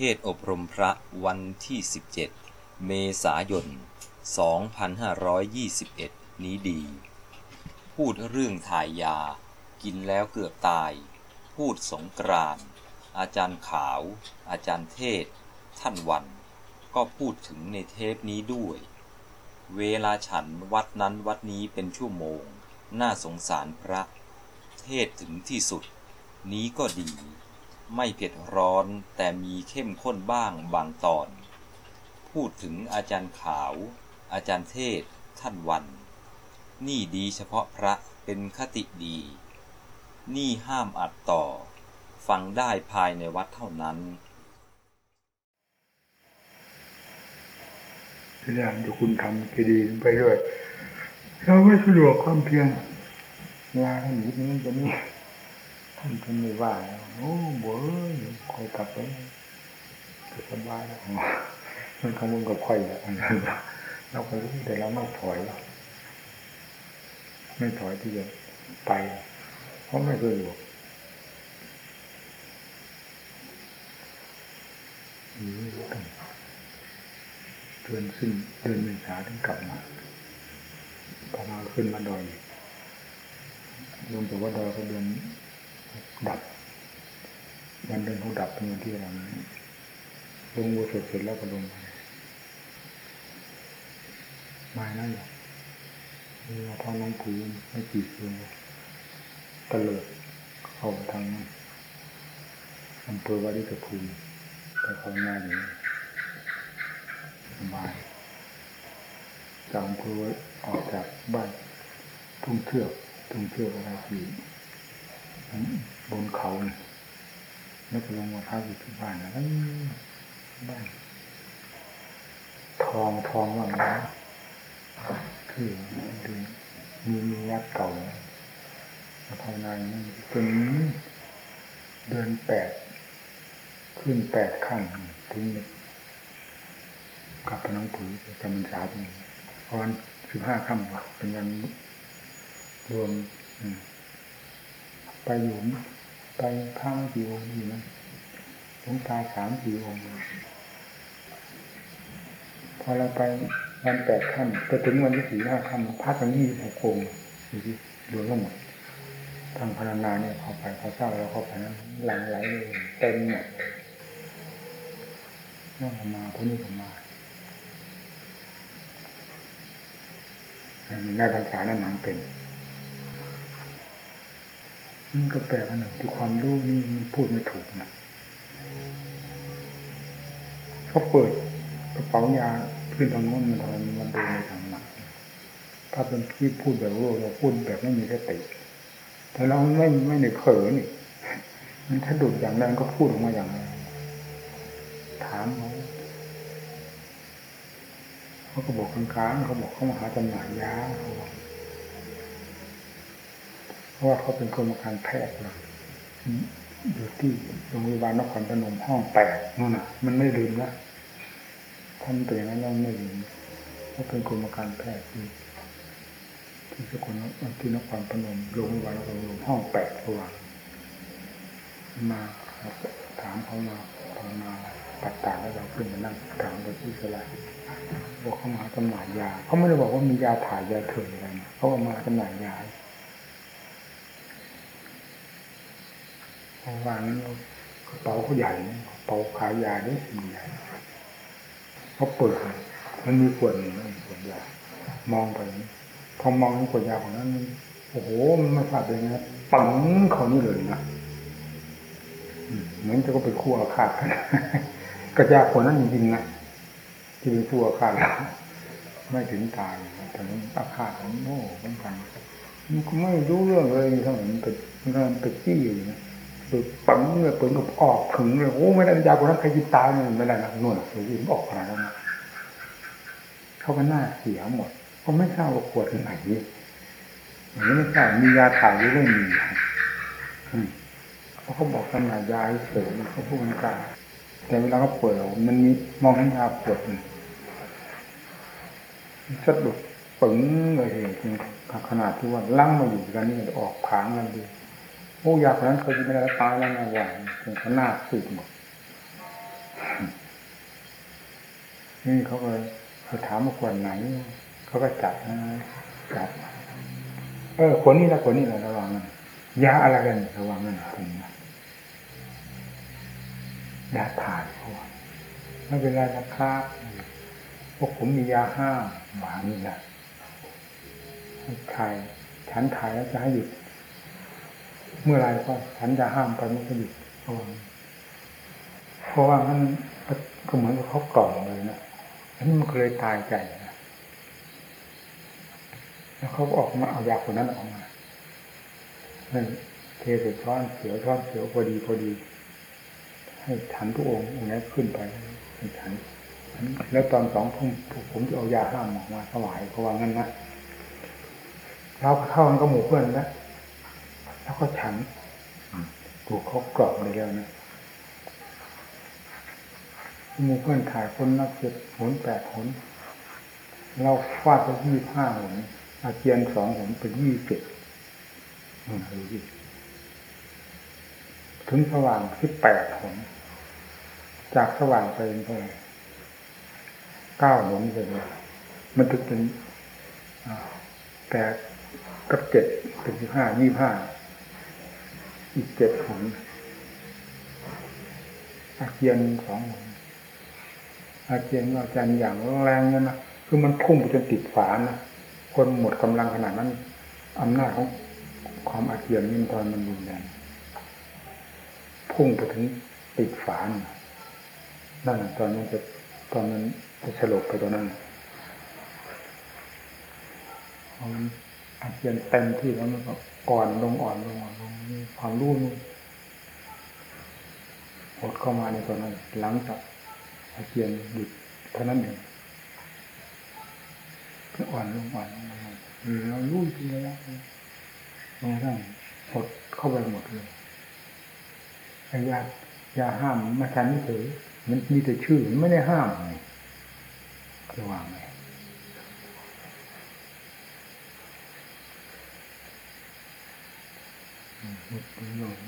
เทศอบรมพระวันที่ 17 เมษายน 2521 นี้ดี พูดเรื่องถ่ายยา กินแล้วเกือบตาย พูดสงกรานอาจารย์ขาว อาจารย์เทศ ท่านวัน ก็พูดถึงในเทปนี้ด้วย เวลาฉันวัดนั้นวัดนี้เป็นชั่วโมง น่าสงสารพระ เทศถึงที่สุด นี้ก็ดี ไม่เผ็ดร้อนแต่มีเข้มข้นบ้างบางตอน พูดถึงอาจารย์ขาว อาจารย์เทศ ท่านวัน นี่ดีเฉพาะพระเป็นคติดี นี่ห้ามอัดต่อ ฟังได้ภายในวัดเท่านั้นพยายามจะคุณทำคดีไปด้วยเราไม่สะดวกความเพียรลาให้หนีนี้จะนี่ ท่านท่านไม่ว่าโอ้เบ้ยคอยกลับไปสบายแล้วมันกังวลกับใครอะเราไปรู้แต่เราไม่ถอย ไม่ถอยที่จะไป เพราะไม่สะดวกนี่ต้งเดือนขึ้นเดือนเมษาถึงกลับมาพอมาขึ้นมาดอยรวมแต่ว่าดอยก็เดือน ดับวันเดือนเขาดับเป็นวันที่เราลงวัวสร็จเสร็จแล้วก็ลงมมานั่นแหละมีท้องน้องผูไม่กี่คืนตะเลิดเข้าทางอำเภอวาริกภูมิไปเขาหน้าอยู่สบายจากอำเภอออกจากบ้านทุ่งเทือกทุ่งเทือกอะไรที่ บนเขาเนี่ยแล้วก็ลงมาพักอยู่ที่บ้านนะบ้านทองทองว่างนะคือดูมีมีวัดเก่าภายในนั่นเป็นเดือนแปดขึ้นแปดขั้นถึงกลับไปน้องผือจำมันสาเป็นพรสิบห้าค่ำเป็นวันรวมไปอยู่ ไปข้างกี่องค์อยู่นะหลวงตาสามกี่องค์พอเราไปวันแปดค่ำไปถึงวันที่สี่ห้าค่ำพักกันยี่หกองค์อยู่ที่รวมทั้งหมดทางพนักงาเนี่ยเข้าไปเขาเศร้าแล้วเข้าไปนั้นหลังไหลเลยเต็มหมดนั่งมาคนนี้ก็มาในภาษานั้นนังเป็น นก็แปลกอันหนึ่งที่ความรู้นี่มันพูดไม่ถูกนะเขาเปิดกระเป๋ายาขึ้นทางโน้นมันทำไมมันดูในทางหนักถ้าเป็นที่พูดแบบรู้เราพูดแบบไม่มีสติแต่เราไม่ไม่ได้เผลอนี่มันถ้าดุดอย่างนั้นก็พูดออกมาอย่างนั้นถามเขาเขาก็บอกกลางๆเขาบอกเขามาหาจำหน่ายยาเขาบอก เพราะว่าเขาเป็นกรมการแพทย์นะอยู่ที่โรงพยาบาลนครพนมห้องแปดนั่นน่ะ มันไม่ลืมนะท่านเป็นอย่างนั้นเราไม่ลืมเขาเป็นกรมการแพทย์ที่ที่สกลที่นครพนมโรงพยาบาลนครพนมห้องแปดระหว่างมาถามเขามาพอมาปัดตาแล้วเราขึ้นมานั่งถามไปที่สลายบอกเขามาจำหน่ายยาเขาไม่ได้บอกว่ามียาถ่ายยาเถื่อนอะไรนะเขาเอามาจำหน่ายยาเพราะ ว่านั้นกระเป๋าเขาใหญ่กระเป๋าขายยาด้วยมีใหญ่เขาเปิดมันมีขวดหนึ่งขวดยามองไปพอมองขวดยาของนั้นโอ้โหมันไม่ขาดเลยนะปังเขานี่เลยนะเหมือนจะก็ไปคู่อาฆาตกันกระยาคนนั้นจริงๆนะที่เป็นคู่อาฆาตไม่ถึงตายแต่นั้นอาฆาตมันโง่เหมือนกันมันก็ไม่รู้เรื่องเลยทั้งหมดมันเป็นมันเป็นจี้อยู่นะ คือปังเนี่ยเปิดกับออกถึงเลยโอ้ไม่ได้ยาคนนั้นใครกินตายเนี่ยไม่ได้นะนู่นหรือยิ้มออกขนาดนั้นเขาก็หน้าเสียหมดเขาไม่ทราบว่าขวดไหนอย่างนี้ไม่ทราบมียาถ่ายหรือไม่มีเพราะเขาบอกจำหนายาเสริมเขาพูดกันกลางแต่เวลาเขาเปิดมันมีมองเห็นยาขวดสะดุดปึงเลยขนาดที่ว่าลั่งมาอยู่กันนี่ออกผางกันดี โอ้ยาคนนั้นเคยกินไปแล้วตายแล้วนะหวานถึงขนาดสุดหมดนี่เขาก็เขาถามว่าขวดไหน เขาก็จับนะจับเออขวดนี้ละขวดนี้ละระวังมันยาอะไรกันระวังมันถึงยาถ่ายเขาไม่เป็นไรนะครับพวกผมมียาห้ามหวานนี่แหละถ่ายฉันถ่ายแล้วจะให้หยุด เมื่อไรก็ฉันจะห้ามไปไม่ก็หยุดเพราะว่าเพราะว่ามันก็เหมือนกับเขากล่องเลยนะอันนี้มันเคยตายใจนะแล้วเขาออกมาเอายาคนนั้นออกมานั่นเทใส่ช้อนเสียวช้อนเสียวพอดีพอดี ให้ฉันทุกองค์องค์นี้ขึ้นไปให้ฉันแล้วตอนสองทุ่มผมจะเอายาห้ามออกมาถวายเขาะว่างั้นนะเราเข้ากันก็หมู่เพื่อนแล้ว แล้วก็ฉันถูกเขากรอบเลยแล้วนะหมู่เพื่อนถ่ายคนนับเจ็ดหนแปดหนเราฟาดไปยี่ห้าหนอาเจียนสองหนเป็นยี่สิบดูดิถึงสว่างที่แปดหนจากสว่างไปเป็นเท่าไหร่เก้าหนเลยมันถึงเป็นแปดกับเจ็ดเป็นสิบห้ายี่ห้า อีกเจ็ดหนอาเจียนสองหนอาเจียนอาจารย์อย่างแรงเนี่ยนะคือมันพุ่งไปจนติดฝานะคนหมดกำลังขนาดนั้นอำนาจของความอาเจียนนี่ตอนมันรุนแรงพุ่งไปถึงติดฝานั่นตอนนั้นจะตอนนั้นจะสลบไปตอนนั้นมันอาเจียนเต็มที่แล้วมันก็ อ่อนลงอ่อนลงอ่อนลงความรู้มันหดเข้ามาในตอนนั้น หลังจากอาเจียนหยุดเท่านั้นเองก็อ่อนลงอ่อนลงเรารู้จริงแล้วลงทั้งหดเข้าไปหมดเลยไอ้ยายาห้ามมาทันไม่ถือมันมีแต่ชื่อมันไม่ได้ห้ามไงจะวางไง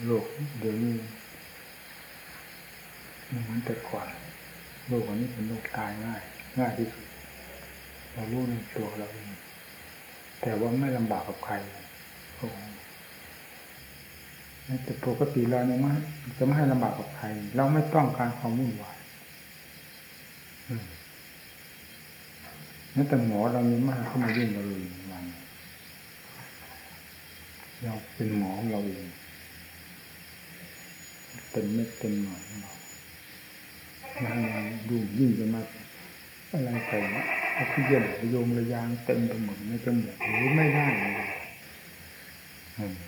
โลกเดี๋ยวนี้มันเหมือนแต่ก่อนโลกวันนี้เป็นโลกตายง่ายง่ายที่สุดเรารู้ในตัวเราเองแต่ว่าไม่ลำบากกับใครโอ้แต่ปกติเราเนี่ยมันจะไม่ให้ลำบากกับใคร เราไม่ต้องการความวุ่นวายนั่นแต่หมอเรานี่มากเข้ามายุ่งเราเลยวัน เราเป็นหมอเราเองเป็นเม็ดเป็นหน่อยเรามาดูยิ่งจะมาอะไรไปออกซิเจนระยงระยางเต็มไปหมดในจมูกหรือไม่ได้เลย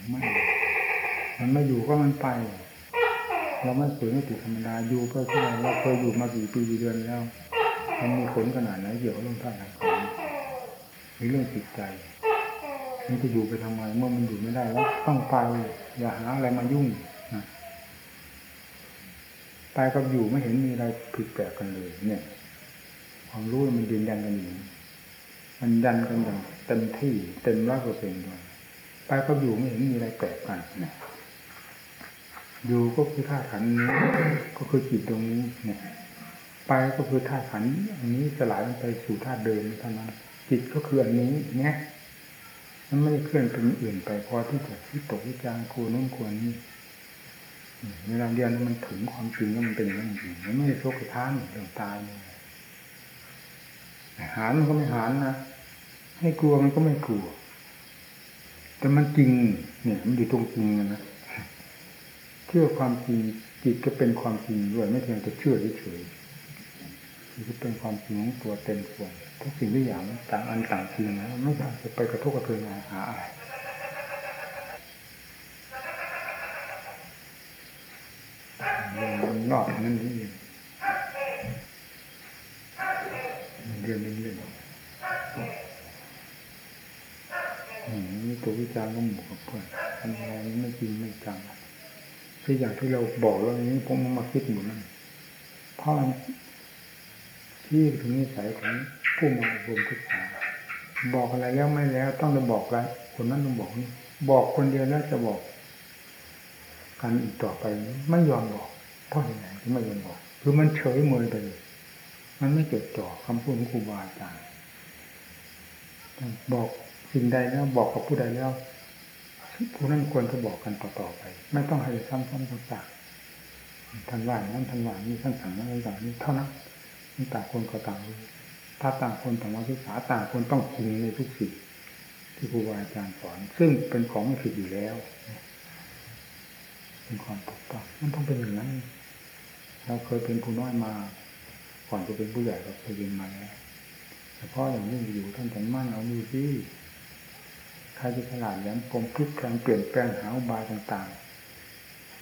ไม่ มันไม่อยู่ก็มันไป เราไม่ฝืนไม่ติดธรรมดาอยู่เพื่อที่เราเคยอยู่มากี่ปีกี่เดือนแล้ว มันมีผลขนาดไหนเกี่ยวกับเรื่องท่าทางของหรือเรื่องจิตใจ มันจะอยู่ไปทำไมเมื่อมันอยู่ไม่ได้แล้วต้องไป อย่าหาอะไรมายุ่งนะไปกับอยู่ไม่เห็นมีอะไรผิดแปลกกันเลย เนี่ย ความรู้มันยืนยันกันอยู่มันยันกันอย่างเต็มที่เต็มร้อยเปอร์เซ็นต์เลยไปกับอยู่ไม่เห็นมีอะไรแปลกกันเนี่ยอยู่ก็คือธาตุขันนี้ก็คือจิตตรงนี้เนี่ย ไปก็คือธาตุขันอันนี้สลายไปสู่ธาตุเดิมเท่านั้นจิตก็คืออันนี้เนี่ย มันไม่ได้เคลื่อนเป็นอื่นไปพอที่จะที่ตกวิจารณ์ควรนู้นควรนี้เวลาเรียนมันถึงความจริงแล้วมันเป็นอย่างนั้นจริงมันไม่ได้โชกท้านเรื่องตายเลยหานมันก็ไม่หานนะให้กลัวมันก็ไม่กลัว แต่มันจริง เนี่ย มันอยู่ตรงจริงนะเชื่อความจริงจิตก็เป็นความจริงด้วยไม่เพียงแต่เชื่อเฉยๆมันก็เป็นความจริงของตัวเต็มส่วน ทุกสิ่งทุกอย่างต่างอันต่างจริงนะไม่อยากจะไปกระทบกระเทือนหาอะไรมันนอกนั่นนี่เองเรียนเรื่อยนี่ตัววิจารณ์ก็หมู่กับเพื่อนทำอะไรไม่จริงไม่จังคืออย่างที่เราบอกแล้วนี้ผมมาคิดหมดนั่นเพราะที่ถึงนิสัยของ ผู้มาอบรมศึกษาบอกอะไรแล้วไม่แล้ว ต้องจะบอกแล้วคนนั้นต้องบอกนี่บอกคนเดียวแล้วจะบอกกันอีกต่อไปไม่ยอมบอกเพราะอะไรที่ไม่ยอมบอก คือมันเฉยเมยไปเลยมันไม่จดจ่อคำพูดของครูบาอาจารย์บอกสิ่งใดแล้วบอกกับผู้ใดแล้วผู้นั้นควรจะบอกกันต่อๆไป ไม่ต้องให้ซ้ำซ้ำซากๆท่านว่านั้นท่านว่านี้ท่านสั่งนั้นท่านสั่งนี้เท่านั้นต่างคนก็ต่างรู้ ถ้าต่างคนต่างว่าศึกษาต่างคนต้องจริงในทุกสิ่งที่ครูบาอาจารย์สอน ซึ่งเป็นของผิดอยู่แล้ว เป็นความถูกต้องมันต้องเป็นอย่างนั้น เราเคยเป็นผู้น้อยมา ก่อนจะเป็นผู้ใหญ่เราเคยเรียนมาแล้วเฉพาะอย่างนี้อยู่ท่านแต่มั่นเอาดูที่ใครจะฉลาดแหลมคมพลิกแปลงเปลี่ยนแปลงหาอุบายต่าง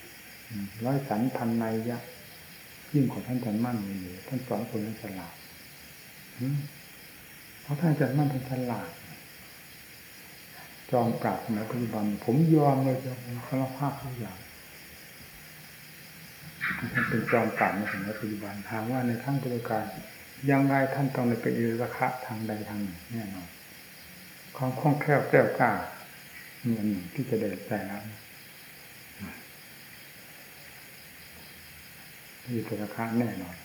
ๆร้อยสันพันในยะยิ่งของท่านจันมั่นอยู่ท่านสอนคนให้ฉลาด เพราะท่านจันมั่นท่านฉลาด จอมปราบสมัยปัจจุบัน ผมยอมเลยจะสารภาพทุกอย่างท่านเป็นจอมปราบในสมัยปัจจุบันหากว่าในทั้งบริการยังไงท่านต้องเป็นอิระคะทางใดทางหนึ่งแน่นอนความคล่องแคล่วแก้วกล้ามีอันหนึ่งที่จะเดินใจแล้วมีอิระคะแน่นอน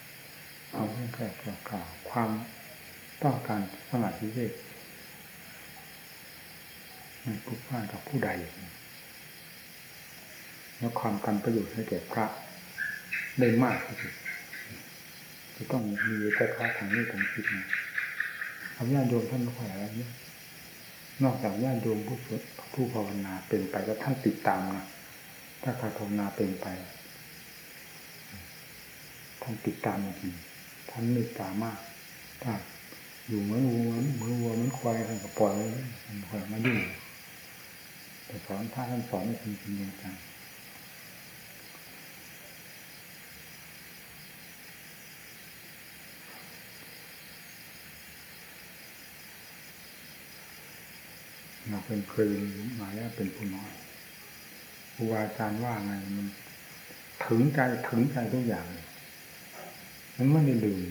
ความคล่องแคล่วแก้วกล้าความ ต้องการสมาธิเวกไม่ผูกพันกับผู้ใดแล้วความกันประโยชน์ให้แก่พระได้มากที่สุดจะต้องมีแค่พระทางนี้ทางคิดนะทำญาติโยมท่านไม่ค่อยอะไรเนี่ยนอกจากญาติโยมผู้ผู้ภาวนาเป็นไปแล้วท่านติดตามนะถ้าการภาวนาเป็นไปท่านติดตามจริงท่านมตตามากถ้า อยู่เหมือนวัวเหมือนวัวเหมือนควายท่านก็ปล่อยมันคอยมายุ่งแต่สอนถ้าท่านสอนไม่จริงจริงจังเราเป็นเคยมาแล้วเป็นผู้น้อยครูอาจารย์ว่าไงมันถึงใจถึงใจทุกอย่างมันไม่ได้ลืม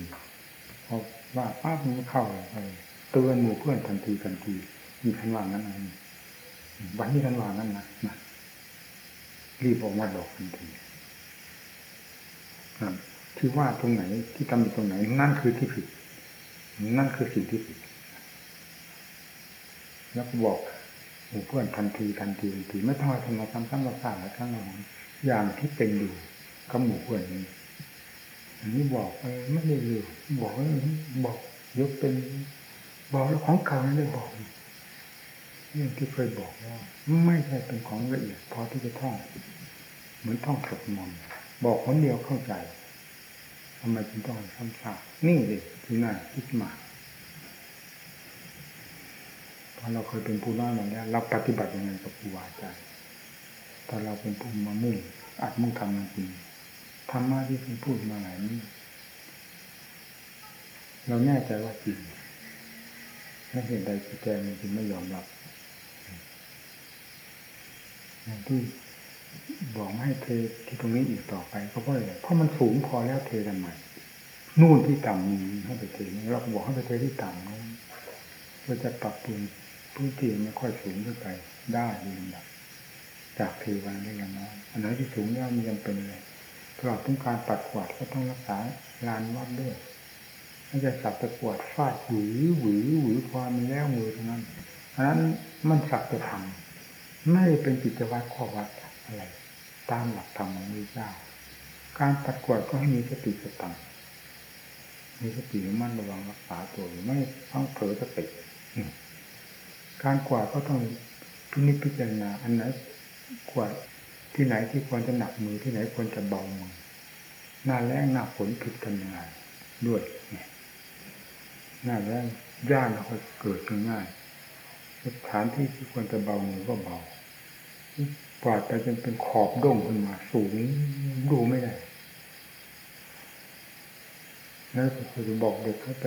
พอ ว่าป้ามันเข้าไปเตือนหมู่เพื่อนทันทีทันทีมีทันว่านั้นเองวันนี้ทันว่านั้นนะนะรีบออกมาบอกทันทีที่ว่าตรงไหนที่ทำตรงไหน นั่นคือที่ผิด นั่นคือสิ่งที่ผิด แล้วก็บอกหมู่เพื่อนทันทีทันทีทันที ไม่ต้องทำมาทำซ้ำๆซากๆแล้วทั้งหมดอย่างที่เป็นอยู่กับหมู่เพื่อนนี้ นนี้บอกไม่ได้เลยบอกบอกยกเป็นบอกแล้วของเก่าไม่ได้บอกเรื่องที่เคยบอกว่าไม่ใช่เป็นของละเอียดพอที่จะท่องเหมือนท่องสวดมนต์บอกคนเดียวเข้าใจทำไมจึงต้องซ้ำซากนี่เลยที่น่าคิดมาเราเคยเป็นผู้น้อยมาแล้วเราปฏิบัติยังไงกับครูอาจารย์ถ้าเราเป็นผู้มามุ่งอัดมุ่งทำจริง ธรรมะที่คุณพูดมาหลายนี้เราแน่ใจว่าจริงถ้าเหตุใดที่แกมันจึงไม่ยอมรับอย่างที่บอกไม่ให้เทที่ตรงนี้อีกต่อไปก็เพราะอะไรเพราะมันสูงพอแล้วเททำไมนู่นที่ต่ำมีให้ไปเทเราบอกให้ไปเทที่ต่ำนู้นเพื่อจะปรับปรุงพื้นที่ไม่ค่อยสูงขึ้นไปได้ดีลำดับจากเทวันได้ยังน้อยอันไหนที่สูงแล้วมันยังเป็นเลย ตลอดถึงการปัดกวาดก็ต้องรักษาลานวัดด้วยไม่ใช่สับตะกวาดฟาดหวือหวือหวือความมีแล้วมือเท่านั้นอันนั้นมันสับจะทำไม่เป็นกิจวัตรข้อวัดอะไร ตามหลักธรรมของพระเจ้า การปัดกวาดก็ให้มีสติสตังมีสติมั่นระวังรักษาตัวไม่ต้องเผลอสติการกวาดก็ต้องพินิจพิจารณาอันไหนกวาด ที่ไหนที่ควรจะหนักมือที่ไหนควรจะเบามือหน้าแรงหน้าฝนผิดกันยังไงด้วยเนี่ยหน้าแรงย่านก็เกิดง่ายสถานที่ที่ควรจะเบามือก็เบากวาดไปจนเป็นขอบด้งขึ้นมาสูงดูไม่ได้แล้วจะบอกเด็กให้ไป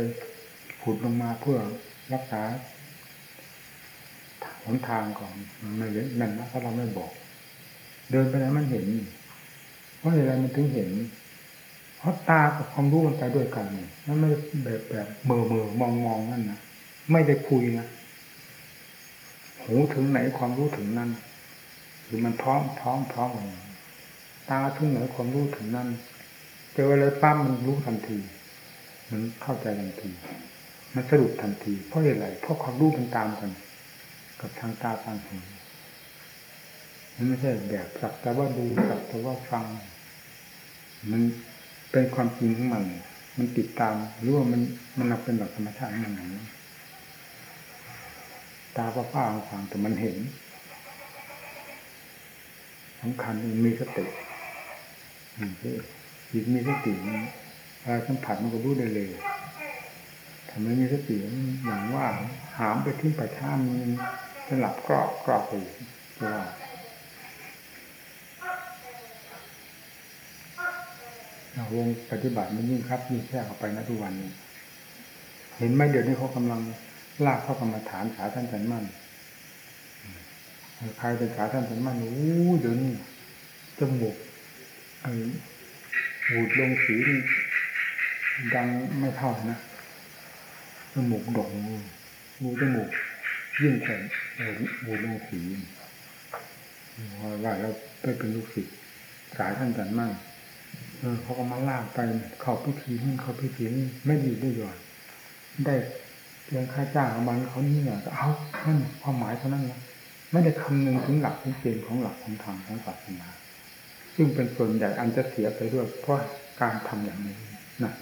ขุดลงมาเพื่อรักษาหนทางก่อนไม่เลยนั่นนะถ้าเราไม่บอก เดินไปแล้วมันเห็น เพราะอะไรมันถึงเห็น เพราะตากับความรู้มันไปด้วยกันนั่นไม่แบบแบบเมื่อเมื่อมองมองนั่นนะไม่ได้คุยนะหูถึงไหนความรู้ถึงนั้นหรือมันพร้อมพร้อมพร้อมกันตาถึงไหนความรู้ถึงนั้นเจออะไรปั้มมันรู้ทันที มันเข้าใจทันที มันสรุปทันที เพราะเหตุไรเพราะความรู้มันตามกัน กับทางตาทางหูมัน ไม่ใช่แบบสักแต่ว่าดูสักแต่ว่าฟัง มันเป็นความจริงของมัน มันติดตามรือว่ามันมันเป็นแบบธรรมชาติของมันอย่างนี้ตาป้าป้าฟังแต่มันเห็นสำคัญมีสติจิตมีสติอะไรสัมผัสมันก็รู้ได้เลยทำไมมีสติอย่างว่าหามไปทิ้งไปท่ามันจะหลับกรอบกรอบไปว่า วงปฏิบัติมันยิ่งครับยิ่งแค่เข้าไปนะทุกวันนี้เห็นไหมเดี๋ยวนี้เขากำลังลากเข้ากรรมฐานขาท่านจันมั่นใครเป็นขาท่านจันมั่นโอ้เดี๋ยวนี้จมูกไอ้หูดลงสีดังไม่เท่านะจมูกดกงูจมูกยิ่งแข็งหูดลงสีว่าเราไปเป็นลูกศิษย์สายท่านจันมั่น เออเขาก็มาลากไปเข้าพิธีนี่เข้าพิธีนี่ไม่ดีได้หย่อนได้เพียงค่าจ้างของมันเขานี่เนี่ยก็เอานั่นความหมายเท่านั้นนะไม่ได้คำนึงถึงหลักถึงเกณฑ์ของหลักของธรรมของศาสนาซึ่งเป็นส่วนใหญ่อันจะเสียไปด้วยเพราะการทำอย่างนี้นะ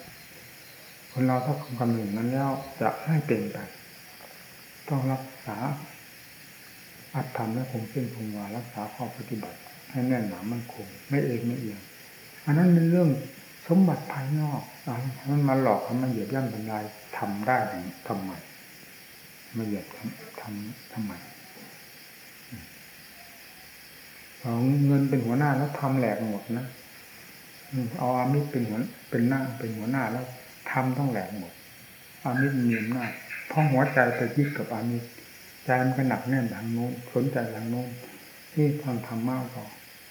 คนเราถ้าคำนึงนั้นแล้วจะไม่เป็นไปต้องรักษาอัตธรรมและคงเส้นคงวารักษาข้อปฏิบัติ ให้แน่นหนามั่นคงไม่เองไม่เอียง อันนั้นเป็นเรื่องสมบัติภายนอกมันมาหลอกทำมันเหยียบย่ำทำลายทำได้ทำไมมาเหยียบทำทำทำไมเอาเงินเป็นหัวหน้าแล้วทำแหลกหมดนะเอาอามิตรเป็นหัวเป็นหน้าเป็นหัวหน้าแล้วทำต้องแหลกหมด อามิตรมีอำนาจเพราะหัวใจไปยึดกับอามิตรใจมันก็หนักแน่นทางโน้นสนใจทางโน้นที่ทางธรรมะก็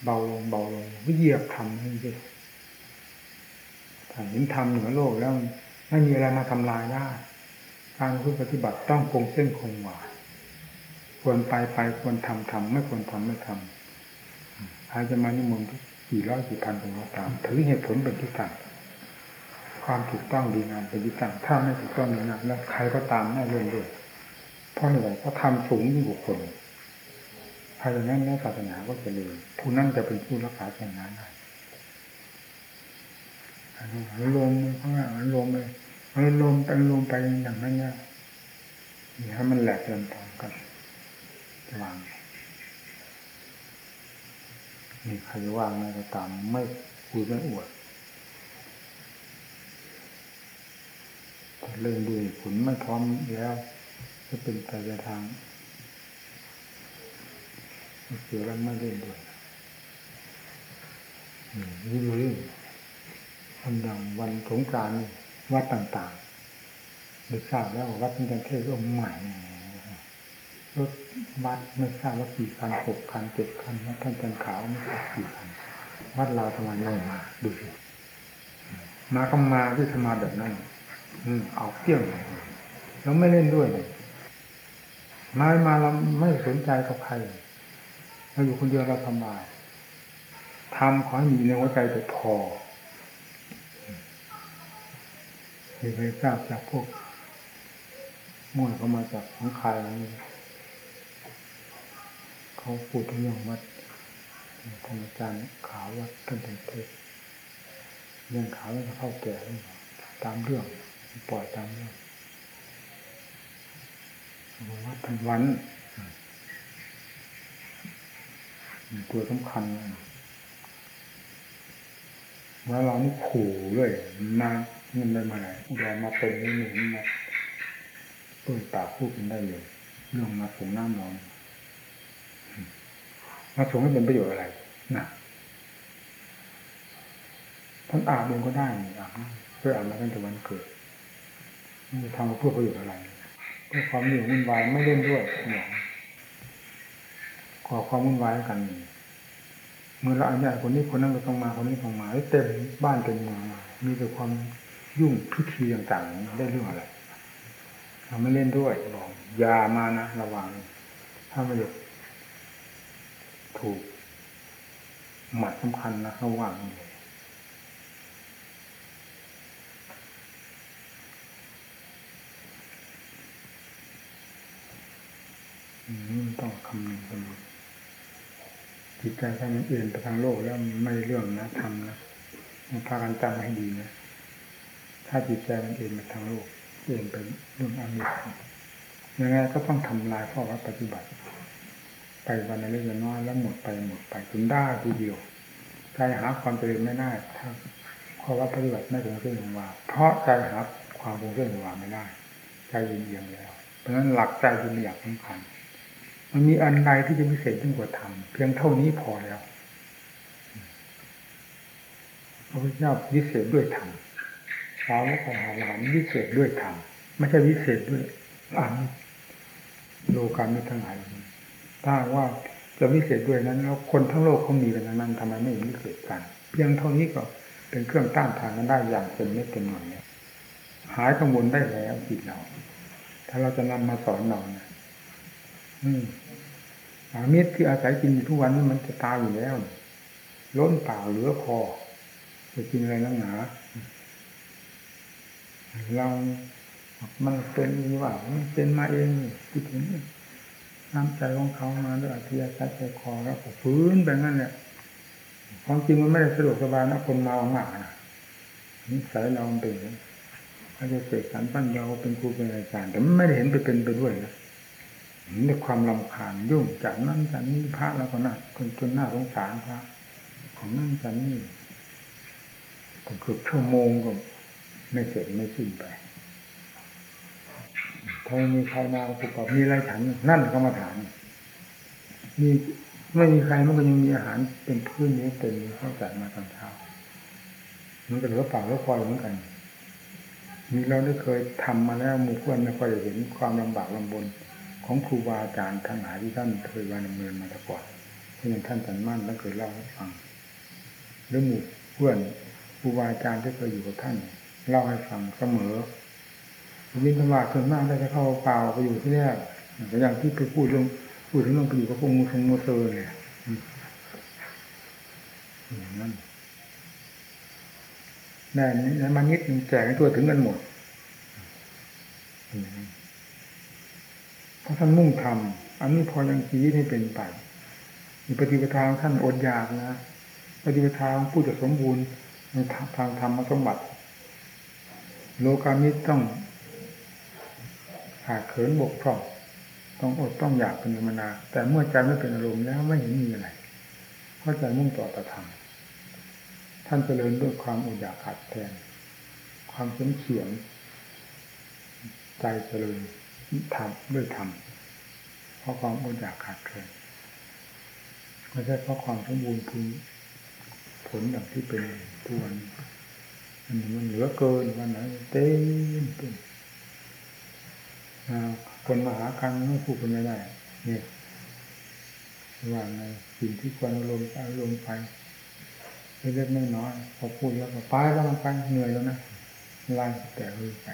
เบาลงเบาลงวิเหยียบทำนี่สิถ้าเห็นทำเหนือโลกแล้วไม่มีอะไรมาทำลายได้การพูดปฏิบัติต้องคงเส้นคงวาควรไปไปควรทำทำไม่ควรทำไม่ทำใครจะมานิมนต์กี่ร้อยกี่พันเป็นก็ตามถือเหตุผลเป็นที่ตั้งความถูกต้องดีงามเป็นที่ตั้งถ้าไม่ถูกต้องดีงามแล้วใครก็ตามแน่เรื่องด้วยเพราะอะไรเพราะทำสูงยิ่งกว่าคน ถ้าอย่างนั้นแม่ศาสนาก็จะเลยผู้นั้นจะเป็นผู้รักษาศาสนาได้ลมข้างหลังลมเลยลมไปลมไปอย่างนั้นเนี่ยถ้ามันแหลกเดินตามกันวางนี่ใครวางอะไรก็ตามไม่คุยไม่อวดเรื่องดูผลไม่พร้อมแล้วจะเป็นไปในทาง เสียแล้วไม่เล่นด้วยนี่ดูเรื่องทำอย่างวันสงกรานต์วัดต่างๆได้ทราบแล้ววัดเป็นปรเทศองค์ใหม่รถวัดไม่ทราบว่ากี่คันหกคันเจ็ดคันท่านจันขาวไม่ทราบกี่คันวัดเราทำไมไม่มาดูสิมาก็มาที่ธรรมาแบบนั้นอืมเอาเที่ยงแล้วไม่เล่นด้วยเลยมามาเราไม่สนใจกับใครเเราอยู่คนเดียวเราทำมาทำขอให้มีในหัวใจแต่พอเคยทราบจากพวกมั่วเขามาจากของคายนี่เขาพูดเรื่องวัดท่านอาจารย์ขาววัดท่านเทศเรื่องขาวแล้วเข้าแก่ตามเรื่อง ปล่อยตามเรื่องวัดทันวัน ตัวสำคัญว่าเรานี่ขู่เลยมาเงินได้มาไหนอุดรมาเป็นนี่หนุนมาต้นปากพูดกันได้เลยเรื่องมาส่งน้ำนอนมาส่งให้เป็นประโยชน์อะไรนะท่านอาบเองก็ได้อาบเพื่ออาบมาตั้งแต่วันเกิดทำเพื่อประโยชน์อะไรเพื่อความเหนื่วุ่นวายไม่เล่นด้วยเนี่ย ก่อความวุ่นวายกัน เมื่อเราอนุญาตคนนี้คนนั้นก็ต้องมาคนนี้ต้องมาเต็มบ้านเต็มเมืองมีแต่ความยุ่งทุกธีต่างๆได้เรื่องอะไรเราไม่เล่นด้วยบอกอย่ามานะระวัง ถ้าไม่หยุดถูก หมัดสำคัญนะระวังเลยอืมต้องคำนึงเสมอ จิตใจถ้ามันเอื่นไปทางโลกแล้วไม่เรื่องนะทำนะมันพากันจำให้ดีนะถ้าจิตใจมันเอื่นไปทางโลกเอื่นไปเรื่องอามิตรยังไงก็ต้องทำลายข้อวัดปฏิบัติ ไปวันละเล็กละน้อยแล้วหมดไปหมดไปจนได้ทีเดียวใจหาความเจริญไม่ได้ถ้าข้อวัดปฏิบัติไม่ถึงเส้นถึงว่า เพราะใจหาความคงเส้นถึงว่าไม่ได้ใจเยียงแล้ว เพราะฉะนั้นหลักใจเป็นอย่างสำคัญ มันมีอันใดที่จะพิเศษยิ่งกว่าธรรมเพียงเท่านี้พอแล้วพระพุทธเจ้าวิเศษด้วยธรรมสาวกของหลานวิเศษด้วยธรรมไม่ใช่วิเศษด้วยอันโลกามิทั้งหลายถ้าว่าจะวิเศษด้วยนั้น แล้วคนทั้งโลกเขามีกันนั้นทำไมไม่วิเศษกัน เพียงเท่านี้ก็เป็นเครื่องต้านทานกันได้อย่างเต็มเม็ดเต็มหน่วยเนี่ยหายกังวลได้แล้วจิตเรา ถ้าเราจะนำมาสอนเรานะอืม อามิตรที่อาศัยกินทุกวันนี้มันจะตายอยู่แล้ว ล้นเปล่าเหลือพอจะกินอะไรนักหนาเรามันเป็นว่ามันเป็นมาเองคิดถึงน้ำใจของเขามาด้วยอธิยาศัยใจคอแล้วก็ฟื้นแบบนั้นเนี่ยความจริงมันไม่ได้สะดวกสบายนะคนเมามากนะนิสัยเราเป็นอาจจะเสกสรรปั้นยาวเป็นครูเป็นอาจารย์แต่ไม่ได้เห็นไปเป็นไปด้วยนะ เห็นความลำคาญยุ่งจากนั้นจากนี้พระแล้วก็น่าคนจนหน้าสงสารพระของนั่นจากนี้ก็เกือบชั่วโมงก็ไม่เสร็จไม่สิ้นไปถ้ามีใครมาประกอบมีอะไรฉันนั่นก็มาถามมีไม่มีใครมันก็ยังมีอาหารเป็นพื้นนี้เต็มข้าวสารมาตอนเช้ามันก็เหลือเปล่าเหลือคอยเหมือนกันมีเราได้เคยทำมาแล้วมู่เพื่อนไม่ค่อยเห็นความลำบากลำบน ของครูบาอาจารย์ทั้งหลายที่ท่านเคยวาดำเนินมาแต่ก่อนเช่นท่านสันมั่นท่านเคยเล่าให้ฟังหรือหมู่เพื่อนครูบาอาจารย์ที่เคยอยู่กับท่าน เล่าให้ฟังเสมอวินธบาตส่วนมากได้จะเข้าเปล่าไปอยู่ที่แรกแต่อย่างที่ไปพูดเรื่องพูดถึงเรื่องไปอยู่กับพวกมูทงมูเซอร์เนี่ยอย่างนั้นแน่นี่มานิดแจกให้ตัวถึงกันหมด เพราะท่านมุ่งทำอันนี้พอยังชีวิตให้เป็นไปมีปฏิปทาท่านอดอยากนะปฏิปทาผู้จะสมบูรณ์ในทางธรรมสมบัติ โลกามิตต้องขาดเขินบกพร่องต้องอดต้องอยากเป็นธรรมนา แต่เมื่อใจไม่เป็นอารมณ์แล้วไม่เห็นมีอะไรเพราะใจมุ่งต่อตธรรมท่านเจริญด้วยความอดอยากขาดแคลนความเฉยเฉียงใจเจริญ ทำด้วยธรรมเพราะความอดอยากขาดแคลนไม่ใช่เพราะความสมบูรณ์พึงผลอย่างที่เป็นทุกวันมันมันเหลือเกินวันไหนเต็มเต็มคนมาหากันไม่พูดกันไม่ได้เนี่ยว่าในสิ่งที่ควรอารมณ์อารมณ์ไปเล็กๆน้อยๆพอพูดแล้วก็ไปแล้วมันไปเหนื่อยแล้วนะไล่แต่เลยไป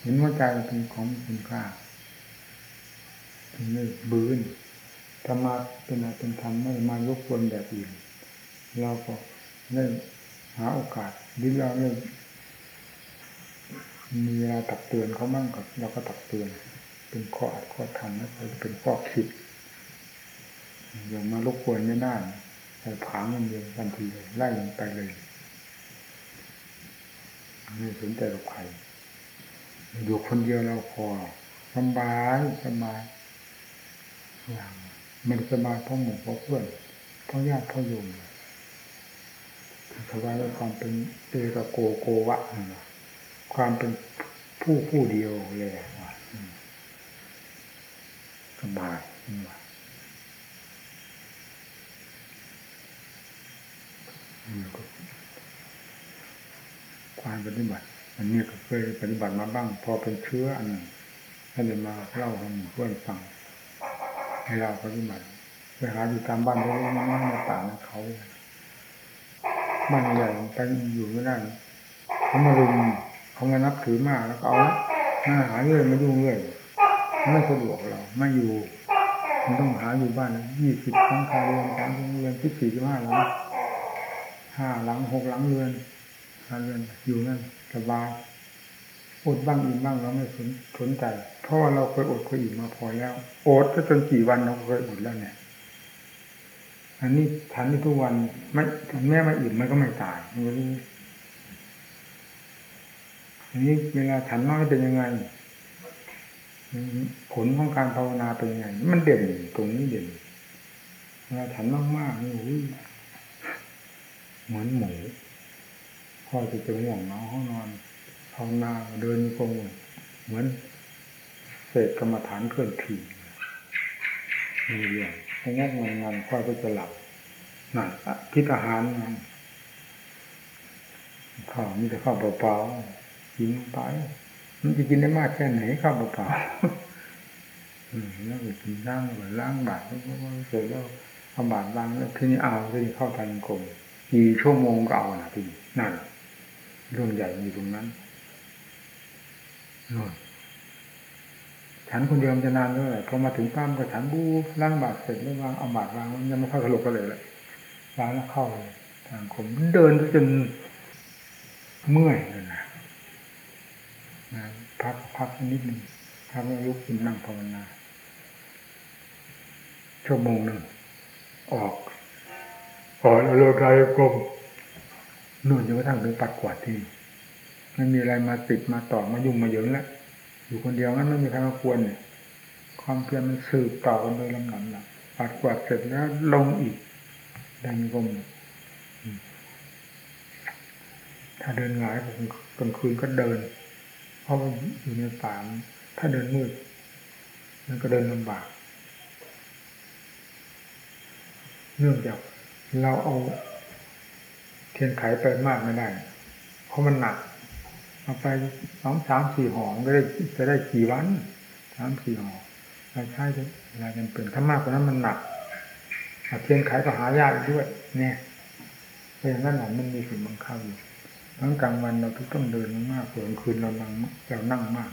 เห็นว่าใจเป็นของคุณค่าถึงได้บืนธรรมะเป็นอะไรเป็นธรรมไม่มายกวนแบบอื่นเราก็ได้หาโอกาสหรือเราเนี่ยมีเวลาตักเตือนเขาบ้างกับเราก็ตักเตือน เป็นข้ออัดข้อทำนะเป็นข้อคิดอย่ามาลบกวนไม่ได้ใส่ผางมันเดียวทันทีเลยไล่ลงไปเลยไม่สนใจกับใคร อยู่คนเดียวเราพอสบายสบายอย่างมันสบายเพราะหมู่เพราะเพื่อนเพราะญาติเพราะโยมสบายด้วยความเป็นเอกโกโกวะความเป็นผู้ผู้เดียวเลยสบายความปฏิบัติ อันนี้ก็เคยปฏิบัติมาบ้าง พอเป็นเชื้ออันหนึ่งให้เลยมาเล่าให้เพื่อนฟังให้เราปฏิบัติไปหาอยู่ตามบ้านเล็กๆในป่าในเขาบ้านใหญ่ไปอยู่ไม่ได้เขามารุมเขามานับถือมากแล้วก็เอาหน้าหาเรื่อยมายุ่งเรื่อยไม่สะดวกเราไม่อยู่มันต้องหาอยู่บ้านยี่สิบครั้งคาเรือนสามเรือนที่สี่สิบห้าหลังห้าหลังหกหลังเรือน ห้าเรือนอยู่นั่นสบายอดบ้างอิ่มบ้างเราไม่สนสนใจ เพราะว่าเราเคยอดเคยอิ่มมาพอแล้วอดก็จนกี่วันเราเคยอดแล้วเนี่ย อันนี้ฉันนี่ทุกวันไม่แม่ไม่อิ่มมันก็ไม่ตายมันรู้อันนี้เวลาฉันน้อยเป็นยังไง ผลของการภาวนาเป็นยังไง มันเด่นตรงนี้เด่นเวลาฉันมากๆนี่โอ้ยเหมือนหมู พ่อจะจะห่วงน้องห้องนอนภาวนาเดินกงเหมือนเศษกรรมฐานเคลื่อนที่มีเรื่องงงงงานพ่อก็จะหลับนั่นคิดอาหารข้าวมีแต่ข้าวเปล่าๆกินไปมันจะกินได้มากแค่ไหนข้าวเปล่าๆแล้วก็กินล้างก็ล้างบาตรแล้วก็เสร็จแล้วเอาบาตรล้างแล้วทีนี้เอาทีนี้เข้าทางกรมกี่ชั่วโมงก็เอานะพี่นั่น เรื่องใหญ่มีตรงนั้นนู่นฉันคนเดียวจะนานด้วยพอมาถึงป้ามก็ฉันบูล้างบาตรเสร็จแล้ววางเอาบาตรวางมันยังไม่เข้ากระโหลกก็เลยแหละวางแล้วเข้าเลยทางผมเดินจนเมื่อยเลยนะนะพักพักนิดหนึ่งพักแล้วลุกขึ้นนั่งภาวนาชั่วโมงหนึ่งออกออกแล้วโลกายกลม นู่นจนกระทั่งถึงปัดกวาดที่ไม่มีอะไรมาติดมาต่อมายุ่งมาเยิงแล้วอยู่คนเดียวงั้นไม่มีใครมาควรเนี่ยความเพียรมันสืบต่อกันโดยลำดับนะปัดกวาดเสร็จแล้วลงอีกดันกลมถ้าเดินหงายกลางคืนก็เดิน เพราะอยู่ในป่าถ้าเดินมืดมันก็เดินลำบาก เนื่องจากเราเอา เทียนไขไปมากไม่ได้ เพราะมันหนักเอาไปสองสามสี่ห่อก็ได้จะได้กี่วันสามสี่ห่อเราใช้เวลาจำเป็นถ้ามากกว่านั้นมันหนักเทียนไขก็หายากด้วย เนี่ยเพราะฉะนั้นหนัมันมีสิ่งบังคับอยู่ทั้งกลางวันเราต้องเดินมากส่วนคืนเรานั่งเรานั่งมาก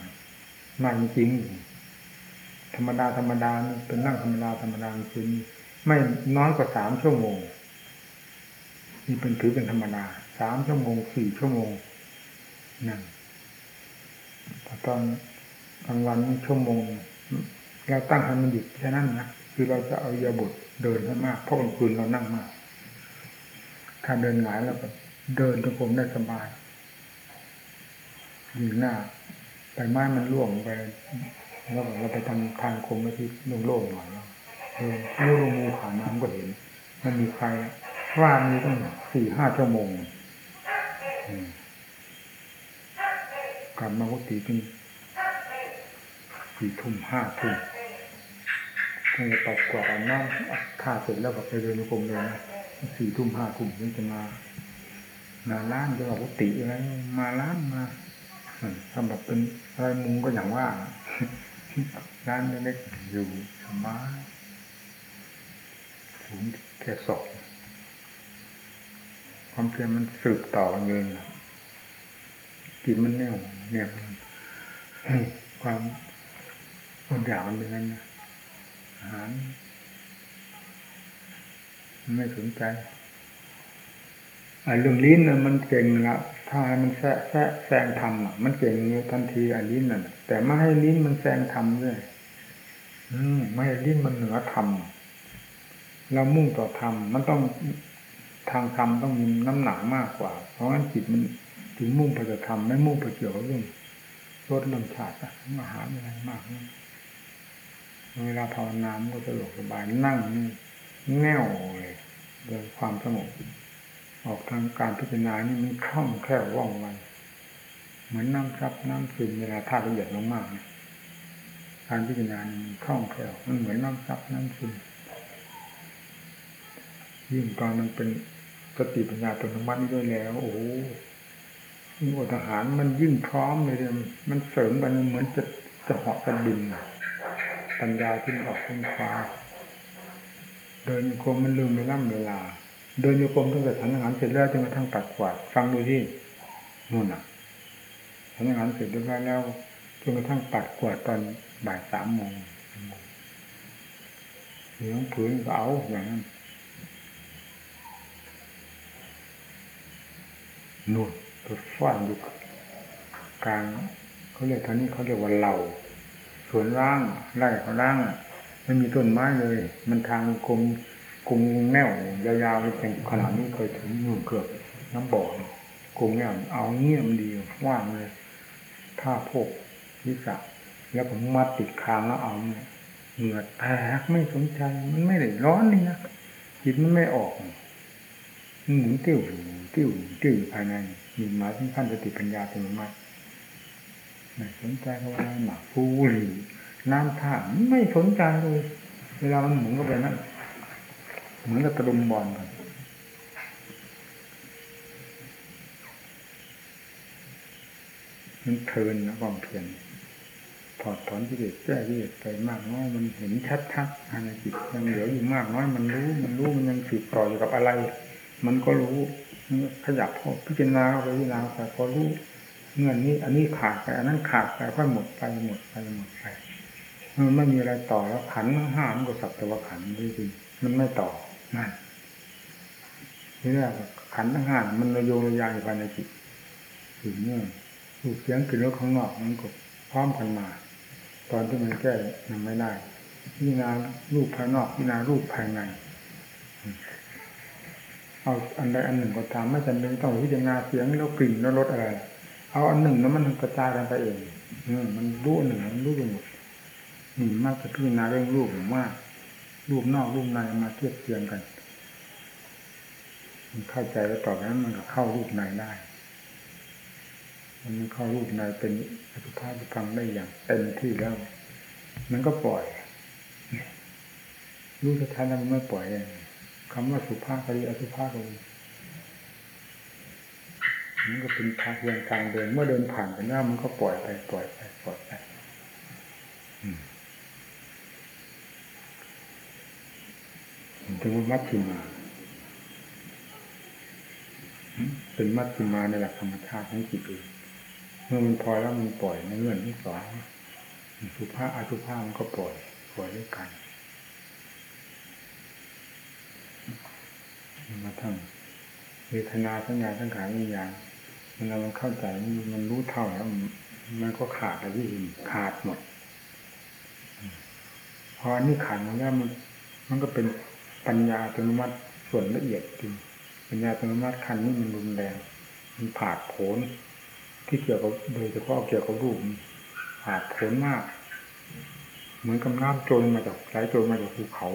มากจริงธรรมดาธรรมดาเป็นนั่งธรรมดาธรรมดาคืนไม่น้อยกว่าสามชั่วโมง นี่เป็นถือเป็นธรรมดาสามชั่วโมงสี่ชั่วโมงนั่นแต่ตอนกลางวันชั่วโมงเราตั้งให้มันหยุดแค่นั้นนะคือเราจะเอายาบทเดินให้มากเพราะกลางคืนเรานั่งมาก ถ้าเดินหงายแล้วก็เดินจงกรมได้สบายอยู่หน้าใบไม้มันร่วงไปแล้วเราไปทำทางคมไปที่โล่งๆหน่อยเออลูกงูขาน้ำก็เห็น มันมีใคร ว่ามีตั้งสี่ห้าชั่วโมงกลับมาวุติเป็นสี่ทุ่มห้าทุ่มถ้าจะตัดกว่าน้ำค่าเสร็จแล้วก็ไปเดินกรมเลยนะสี่ทุ่มห้าทุ่มนี่จะมามาล้านจะบอกวุติอะไรมาล้านมาทำแบบเป็นอะไรมุงก็อย่างว่าร้านเล็กๆอยู่สบายถึงแค่ศอก ความเพียรมันสืบต่อกันเลยกินมันแน่วเนี่ยความอดอยากมันเป็นงั้นะอาหารไม่สนใจไอ้เรื่องลิ้นน่ะมันเก่งละถ้ามันแซะแซะแซงทำอะ มันเก่งเลยทันทีไอ้ลิ้นน่ะ แต่ไม่ให้ลิ้นมันแซงทำด้วยอืมไม่ให้ลิ้นมันเหนือทำเรามุ่งต่อธรรมมันต้อง ทางธรรมต้องมีน้ำหนักมากกว่า เพราะงั้นจิตมันถึงมุ่งไปจะทำไม่มุ่งไปเกี่ยวกับเรื่องรสลมชาติอาหาอะไรมากเวลาภาวนามันก็จะหลบสบายนั่งแน่วเลยโดยความสงบออกทางการพิจารณานี่มันคล่องแคล่วว่องไวเหมือนน้ำซับน้ำซึมเวลาธาตุละเอียดลงมากการพิจารณานี่คล่องแคล่วมันเหมือนน้ำซับน้ำซึมยิ่งตอนมันเป็น สติปัญญาตัวธรรมะนี่ด้วยแล้ว โอ้ยิ่งอทหารมันยิ่งพร้อมเลยมันเสริมกันเหมือนจะจะเหาะกันบิน ปัญญาที่ออกขึ้นฟ้า เดินโคมมันลืมไปล่ำเวลา เดินโยกรมตั้งแต่ฉันอาหารเสร็จแล้วจนกระทั่งตัดกวาดฟังดูที่นู่นอะฉันอาหารเสร็จเรียบร้อยแล้วจนกระทั่งปัดกวาดตอนบ่ายสามโมงเหลืองผืนก็เอาอย่างนั้น นู่นไปฟันอยู่กลางเขาเรียกท่านี้เขาเรียกว่าเราสวนร่างไร่เขาร่างไม่มีต้นไม้เลย มันทางกลมกลมแนวยาวๆเป็นขนาดนี้เคยถึงมือเกือบน้ำบ่อกลมแนวเอาเงี้ยมดีว่างเลยผ้าพกวิสะแล้วผมมัดติดคางแล้วเอาเนี่ยเหงื่อแตกไม่สนใจมันไม่ได้ร้อนนี่นะจิตมันไม่ออกมันหมุนติ้ว ติ้วติ้วภายในมีหมาที่ขั้นสติปัญญาเป็นมัดไม่สนใจเขาว่าหมากฟูหรือน้ำท่าไม่สนใจเลยเวลามันหมุนก็ไปนั่นเหมือนกับตะลุมบอลกันมันเทินนะความเพียรถอดถอนกิเลสแก้กิเลสไปมากน้อยมันเห็นชัดชัดภายในจิตยังเหลืออยู่มากน้อยมันรู้ มันรู้มันยังสืบต่ออยู่กับอะไร มันก็รู้ ขยับพอพิจารณาไปพิจารณาไปพอรู้เงื่อนนี้ อันนี้ขาดไป อันนั้นขาดไปค่อยหมดไปหมดไปหมดไปมันไม่มีอะไรต่อแล้วขันห้ามก็สับแต่ว่าขันจริงๆมันไม่ต่อนั่นนี่แหละขันทั้งห้ามันระโยงระยางอยู่ภายในจิตถึงเนื่องรูปเสียงกลิ่นรสข้างนอกมันก็พร้อมกันมา ตอนที่มันแก้ยังไม่ได้พิจารณารูปภายนอกพิจารณารูปภายใน เอาอันใดอันหนึ่งก็ตามไม่จำเป็นต้องพิจารณาเสียงแล้วกลิ่นแล้วรสอะไร เอาอันหนึ่งแล้วมันกระจายกันไปเองมันรู้อันหนึ่งมันรู้ไปหมดนี่มากจะพิจารณาเรื่องรูปมากรูปนอกรูปในมาเทียบเทียงกันมันเข้าใจแล้วต่อไปนั้นมันก็เข้ารูปในได้ มันเข้ารูปในเป็นอสุภาพฟังได้อย่างเต็มที่แล้ว มันก็ปล่อยรู้สุดท้ายแล้วมันไม่ปล่อยเอง คำว่าสุภาพก็ดีอสุภาพก็ดีมันก็เป็นทางเดินกางเดิน เมื่อเดินผ่านไปหน้ามันก็ปล่อยไปปล่อยไปปล่อยไปถึงมัชชิมา เป็นมัชชิมาในหลักธรรมชาติของจิตเองเมื่อมันพอแล้วมันปล่อยในเงื่อนที่สองสุภาพอสุภาพมันก็ปล่อยปล่อยด้วยกัน มาทั้งเวทนาสัญญาสังขารวิญญาณมันเรามันเข้าใจมันรู้เท่าแล้วมันก็ขาดอะไรที่อื่นขาดหมดพออันนี้ขาดมันแล้วมันมันก็เป็นปัญญาอัตโนมัติส่วนละเอียดจริงปัญญาอัตโนมัติขั้นนี้มันรุนแรงมันผาดโผนที่เกี่ยวกับโดยเฉพาะเกี่ยวกับรูปผาดโผนมาก เหมือนกับน้ำโจรมาจากไหลโจรมาจากภูเขา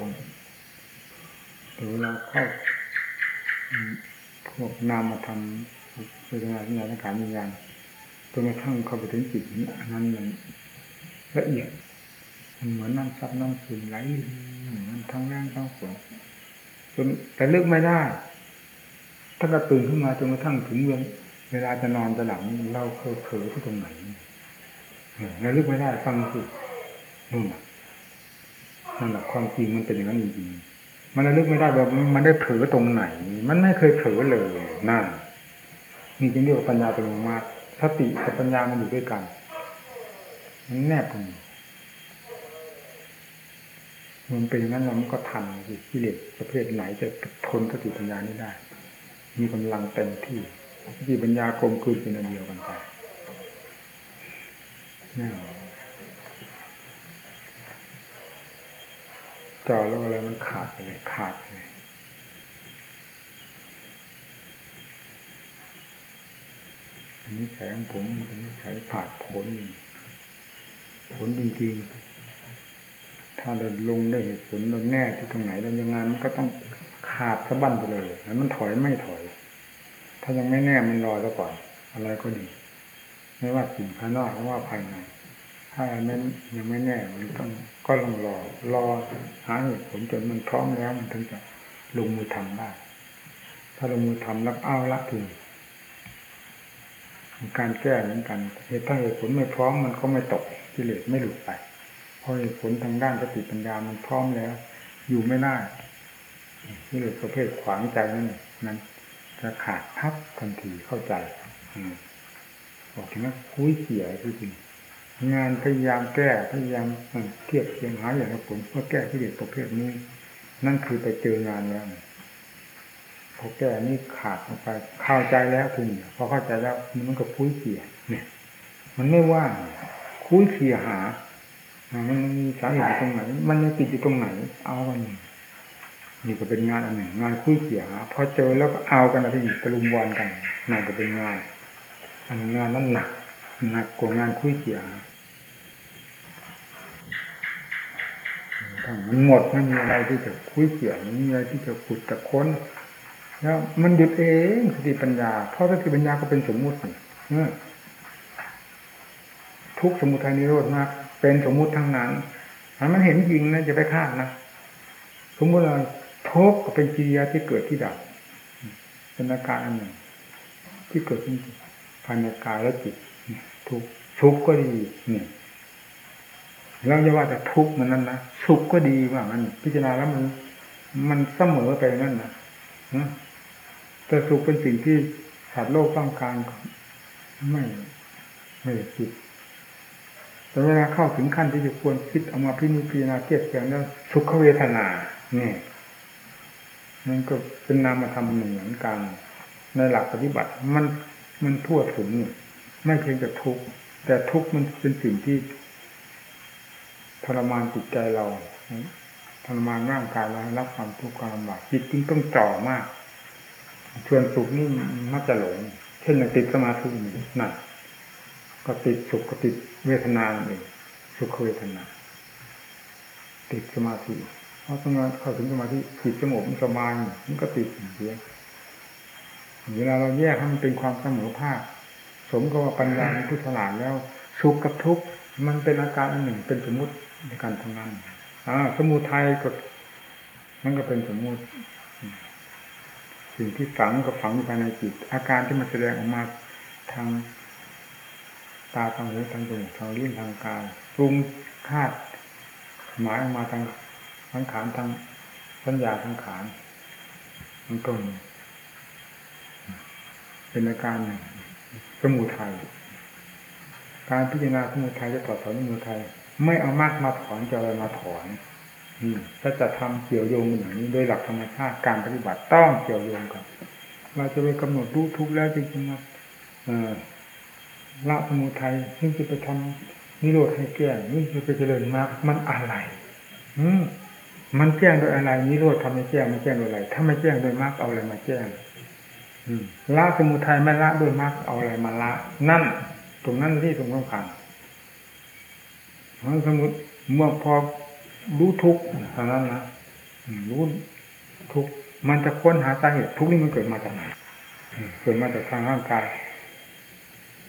แต่เวลาเข้า พวกนามมาทำเวทนาสัญญาสังขารวิญญาณจนกระทั่งเข้าไปถึงจิตนี้อันนั้นมันละเอียดมันเหมือนน้ำซับน้ำซึมไหลมันทั้งแรงทั้งฝนจนแต่เลิกไม่ได้ ถ้าเราตื่นขึ้นมาจนกระทั่งถึงเวลเวลาจะนอนจะหลังเราเคยเผลอที่ตรงไหนเราเลิกไม่ได้ฟังสินู่นนั่นแหละความจริงมันเป็นอย่างนั้นจริงๆ มันระลึกไม่ได้ว่ามันได้เผลอตรงไหน มันไม่เคยเผลอเลยนั่นนี่จึงเรียกว่าปัญญาเป็นมากสติกับปัญญามันอยู่ด้วยกันมันแนบกันมันเป็นอย่างนั้นเรามันก็ทันกิเลสประเภทไหนจะทนสติปัญญานี้ได้ มีกำลังเต็มที่สติปัญญากลมกลืนเป็นอันเดียวกันไปนี่ จ่อแล้วอะไรมันขาดไปเลยขาดไปเลยอันนี้แสงผมอันนี้ใช้ผาดผลผลจริงๆ ถ้าเราลงได้เหตุผลเราแน่ที่ตรงไหนเรายังงานมันก็ต้องขาดสะบั้นไปเลยแล้วมันถอยไม่ถอย ถ้ายังไม่แน่มันรอแล้วก่อน อะไรก็ดี ไม่ว่าสิ่งภายนอกหรือว่าภายใน ถ้านั้นยังไม่แน่มันต้องก็ลองรอรอหาเหตุผลจนมันพร้อมแล้วมันถึงจะลงมือทำได้ ถ้าลงมือทำแล้วเอาละถึงการแก้เหมือนกันเหตุถ้าเหตุผลไม่พร้อมมันก็ไม่ตกกิเลสไม่หลุดไปเพราะเหตุผลทางด้านสติปัญญามันพร้อมแล้ว อยู่ไม่ได้กิเลสประเภทขวางใจนั่นนั้นจะขาดทับทันทีเข้าใจอบอกถึงว่าคุยเสียคือจริง งานพยายามแก้พยายามเทียบเทียงหาอย่างผลเพื่อแก้กิเลสประเภทนี้ นั่นคือไปเจองานแล้วพอแก้นี่ขาดออกไปเข้าใจแล้วคุณพอเข้าใจแล้วมันก็พุ้ยเสียเนี่ย มันไม่ว่างคุ้ยเขี่ยหามันมีสาเหตุตรงไหน มันยังติดอยู่ตรงไหน เอากันนี่ก็เป็นงานอันหนึ่งงานคุ้ยเขี่ยหาพอเจอแล้วก็เอากันนะที่ตะลุมบอลกันนั่นก็เป็นงานอันงานนั้นหนักหนักกว่างานคุ้ยเขี่ยหา มันหมดไม่มีอะไรที่จะคุยเขี่ยไม่มีอะไรที่จะขุดจะค้นแล้วมันหยุดเองสติปัญญา เพราะสติปัญญาก็เป็นสมมุติทุกสมุทัยนิโรธมาก เป็นสมมุติทั้งนั้นถ้ามันเห็นจริงนะจะไปคาดนะสมมติเราทุกข์ก็เป็นกิริยาที่เกิดที่ดับเป็นอาการอันหนึ่ง ที่เกิดขึ้นภายในกายและจิตทุกทุกก็ดีเนี่ย เราจะว่าแต่ทุกข์มันนั่นนะสุขก็ดีว่ามันพิจารณาแล้วมัน มันเสมอไปนั่นนะแต่สุขเป็นสิ่งที่สัตว์โลกต้องการไม่ไม่คิดแต่เวลาเข้าถึงขั้นที่จะควรคิดเอามาพิจิตรณาเทียบเทียงแล้วสุขเวทนาเนี่ยมันก็เป็นนามธรรมหนึ่งเหมือนกัน ในหลักปฏิบัติมันมันทั่วถึงไม่เพียงแต่ทุกข์แต่ทุกข์มันเป็นสิ่งที่ ทรมานจิตใจเราทรมานร่างกายเรารับความทุกข์ความลำบากจิตจึงต้องจ่อมากชวนสุขนี่มักจะหลง เช่นอย่างติดสมาธินั่นก็ติดสุขก็ติดเวทนาเองสุขเวทนา ติดสมาธิเพราะทำงานเข้าถึงสมาธิจิตสงบมันสบายมันก็ติดอย่างเดียวเวลาเราแยกให้มันเป็นความเสมอภาคสมกับว่าปัญญาพุทธลาดแล้วสุขกับทุกข์มันเป็นอาการอันหนึ่งเป็นสมมติ ในการทำงานอ่าสมุทัยก็มันก็เป็นสมมุติ สิ่งที่ฝังก็ฝังอยู่ภายในจิต อาการที่มันแสดงออกมาทางตาทางหูทางจมูกทางลิ้นทางกายปรุงคาดหมายออกมาทางทางขานทางสัญญาทางขานมันก็เป็นอาการสมุทัยการพิจารณาสมุทัยจะถอดถอนสมุทัย ไม่เอามากมาถอนจะอะไรมาถอนนี่ถ้าจะทำเกี่ยวโยงอย่างนี้โดยหลักธรรมชาติการปฏิบัติต้องเกี่ยวโยงกันเราจะไปกำหนดรู้ทุกแล้วจริงๆนะละสมุทัยนี่งจะไปทำนิโรธให้แก้นี่จะไปเจริญมากมันอะไร อืมมันแจ้งโดยอะไรนิโรธทำให้แจ้งมันแจ้งโดยอะไร ถ้าไม่แจ้งโดยมากเอาอะไรมาแจ้งละสมุทัยไม่ละโดยมากเอาอะไรมาละ นั่น ตรงนั้นที่ตรงสำคัญ สมมติเมื่อพอรู้ทุกข์เท่านั้นนะรู้ทุกข์มันจะค้นหาสาเหตุทุกข์นี่มันเกิดมาจากไหนเกิดมาจากทางร่างกาย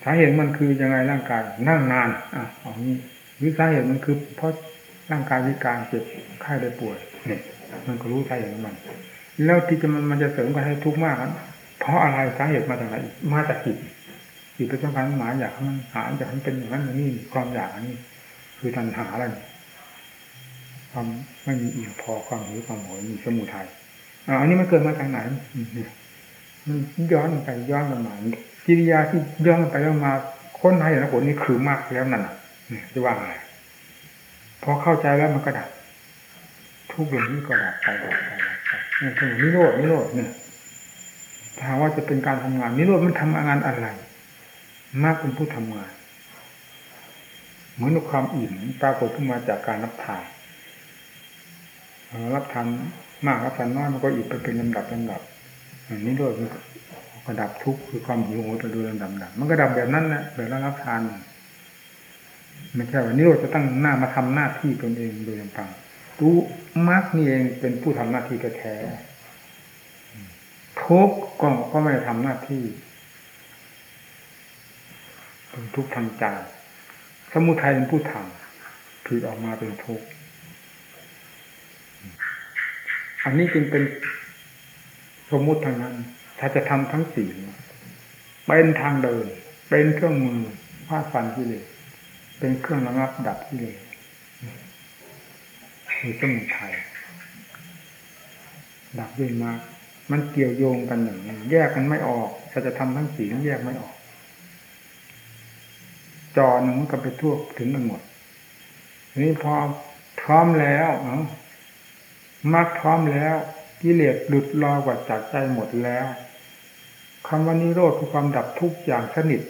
สาเหตุมันคือยังไงร่างกายนั่งนานอะเอานี้หรือสาเหตุมันคือ เพราะร่างกายวิการเจ็บไข้ได้ป่วยเนี่ยมันก็รู้สาเหตุของมัน แล้วที่จะมันมันจะเสริมกันให้ทุกข์มากนั้นเพราะอะไรสาเหตุมาจากไหนมาจากจิตจิตเป็นต้องการหมายอยากให้มันหาอยากให้มันเป็นอย่างนั้นอย่างนี้ความอยากอันนี้ คือตัณหาอะไรความไม่มีอิ่มพอความหิวความโหยมีสมุทัยอันนี้มันเกิดมาจากไหนมันย้อนไปย้อนมากิริยาที่ย้อนไปย้อนมาค้นหาอย่างนั้นผลนี่คือมากแล้วนั่นจะว่าไงพอเข้าใจแล้วมันก็ดับทุกอย่างนี้ก็ดับไปดับไปดับไปนี่คือนิโรธนิโรธเนี่ยถ้าว่าจะเป็นการทำงานนิโรธมันทำงานอะไร มากเป็นผู้ทำงาน เหมือนความอิ่มปรากฏขึ้นมาจากการรับทานรับทานมากรับทานน้อยมันก็อิ่มไปเป็นลำดับลำดับอันิโรธก็ดับทุกข์คือความหิวโหยไปดูลำดับดับมันก็ดับแบบนั้นแหละแบบรับทานไม่ใช่ว่านิโรธจะตั้งหน้ามาทำหน้าที่ตนเองโดยลำพังรู้มรรคนี่เองเป็นผู้ทำหน้าที่แท้ทุกก็ก็ไม่ทำหน้าที่เป็นทุกข์ทางใจ สมุทัยเป็นผู้ทำผิดออกมาเป็นทุกข์อันนี้จึงเป็นสมมุติทางนั้น ถ้าจะทำทั้งสี่เป็นทางเดิน เป็นเครื่องมือฟาดฟันกิเลสเป็นเครื่องระงับดับกิเลสคือสมุทัยดับด้วยมากมันเกี่ยวโยงกันอย่างนี้แยกกันไม่ออกถ้าจะทำทั้งสี่แยกไม่ออก จอหนึ่งมันก็ไปทั่วถึงกันหมดนี่พอพร้อมแล้วเนาะมรรคพร้อมแล้วกิเลสหลุดลอยกว่าจากใจหมดแล้วคำว่านิโรธคือความดับทุกอย่างสนิท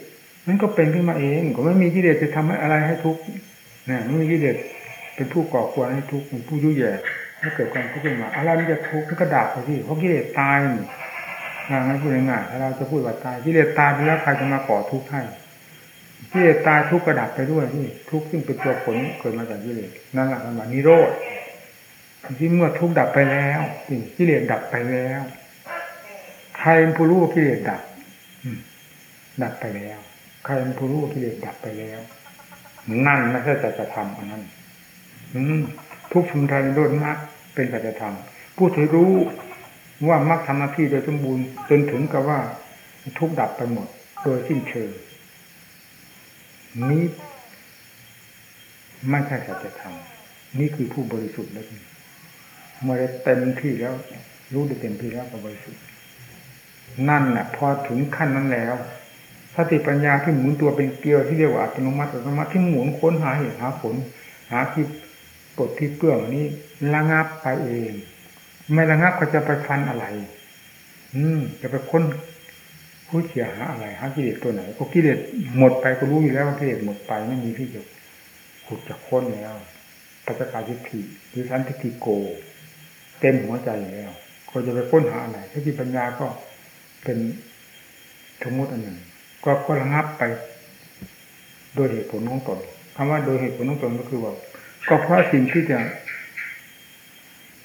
มันก็เป็นขึ้นมาเองก็ไม่มีกิเลสจะทำอะไรให้ทุกข์เนี่ยไม่มีกิเลสเป็นผู้ก่อควรให้ทุกข์เป็นผู้ยุ่ยแย่ให้เกิดความทุกข์ขึ้นมาอะไรมันจะทุกข์มันก็ดับไปที่เพราะกิเลสตายนี่งั้นพูดง่ายๆถ้าเราจะพูดว่าตายกิเลสตายไปแล้วใครจะมาก่อทุกข์ให้ กิเลสตายทุกข์ก็ดับไปด้วยที่ทุกข์ซึ่งเป็นตัวผลเกิดมาจากกิเลสนั่นแหละมันว่านิโรธที่เมื่อทุกข์ดับไปแล้วกิเลสดับไปแล้ว ใครเป็นผู้รู้กิเลสดับดับไปแล้ว ใครเป็นผู้รู้กิเลสดับไปแล้ว นั่นไม่ใช่จะจะทำอันนั้นทุกสมุทัยโดนมรรคเป็นสัจธรรมผู้ที่รู้ว่ามรรคทำหน้าที่โดยสมบูรณ์จนถึงกับว่าทุกดับไปหมด โดยสิ้นเชิง นี้ไม่ใช่สัจธรรมนี่คือผู้บริสุทธิ์แล้วเมื่อได้เต็มที่แล้ว รู้ได้เต็มที่แล้วก็บริสุทธิ์ นั่นแหละพอถึงขั้นนั้นแล้วสติปัญญาที่หมุนตัวเป็นเกลียวที่เรียกว่าอัตโนมัติอัตโนมัติที่หมุนค้นหาเหตุหาผล หาที่ปลดที่เปลื้องนี้ระงับไปเอง ไม่ระงับก็จะไปฟันอะไร อืมจะไปค้น ผู้เขียหาอะไรหากิเลสตัวไหนก็กิเลสหมดไปก็รู้อยู่แล้วว่ากิเลสหมดไปไม่มีที่จะขุดจะค้นแล้วปัจจกาทิฏฐิหรือสันติโก เต็มหัวใจแล้วก็จะไปค้นหาอะไรสติปัญญาก็เป็นสมมติอันหนึ่ง ก็ก็ระงับไป โดยเหตุผลของตนคำว่าโดยเหตุผลของตนก็คือว่า ก็เพราะสิ่งที่จะ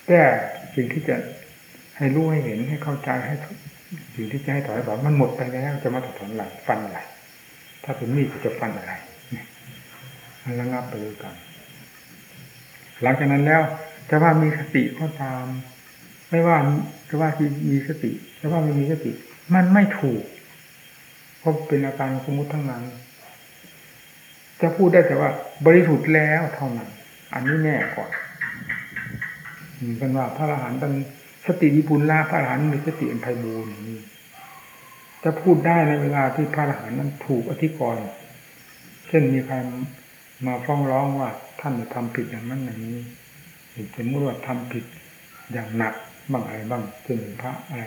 แก้สิ่งที่จะให้รู้ให้เห็นให้เข้าใจให้ สิ่งที่จะให้ถอยบอกมันหมดไปแล้วจะมาถอดถอนอะไรฟันอะไรถ้าเป็นมีดจะฟันอะไรมันระงับไปเลยกันหลังจากนั้นแล้วจะว่ามีสติก็ตาม ไม่ว่าจะว่าที่มีสติจะว่าไม่มีสติ มันไม่ถูกเพราะเป็นอาการสมมุติทั้งนั้น จะพูดได้แต่ว่า บริสุทธิ์แล้วเท่านั้น อันนี้แน่ก่อนเป็นว่าพระอรหันต์เป็น สติวิปุลลาพระอรหันต์มีสติอันไพบูรณ์นี่จะพูดได้ในเวลาที่พระอรหันต์นั้นถูกอธิกรณ์เช่นมีใครมาฟ้องร้องว่าท่านทำผิดอย่างนั้นอย่างนี้สมมติว่าทำผิดอย่างหนักบ้างอะไรบ้างเช่นพระอะไร